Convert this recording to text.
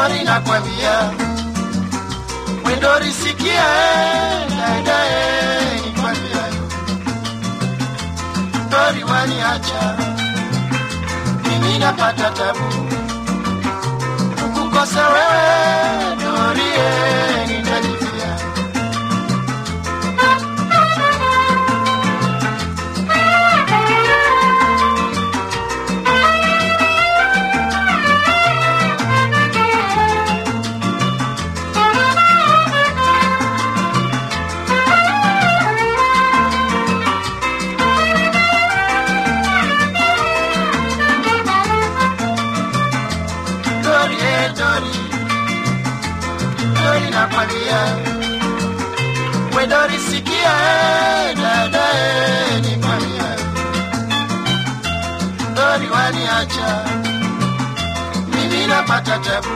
Mwindori na kwambia Windori sikia, dada nikwambia, Windori waniacha. Mimi napata tabu. Dori eh, Dori Dori nakwambia we Dori sikia dada ni nikwambia Dori waniacha. Mimi napata tabu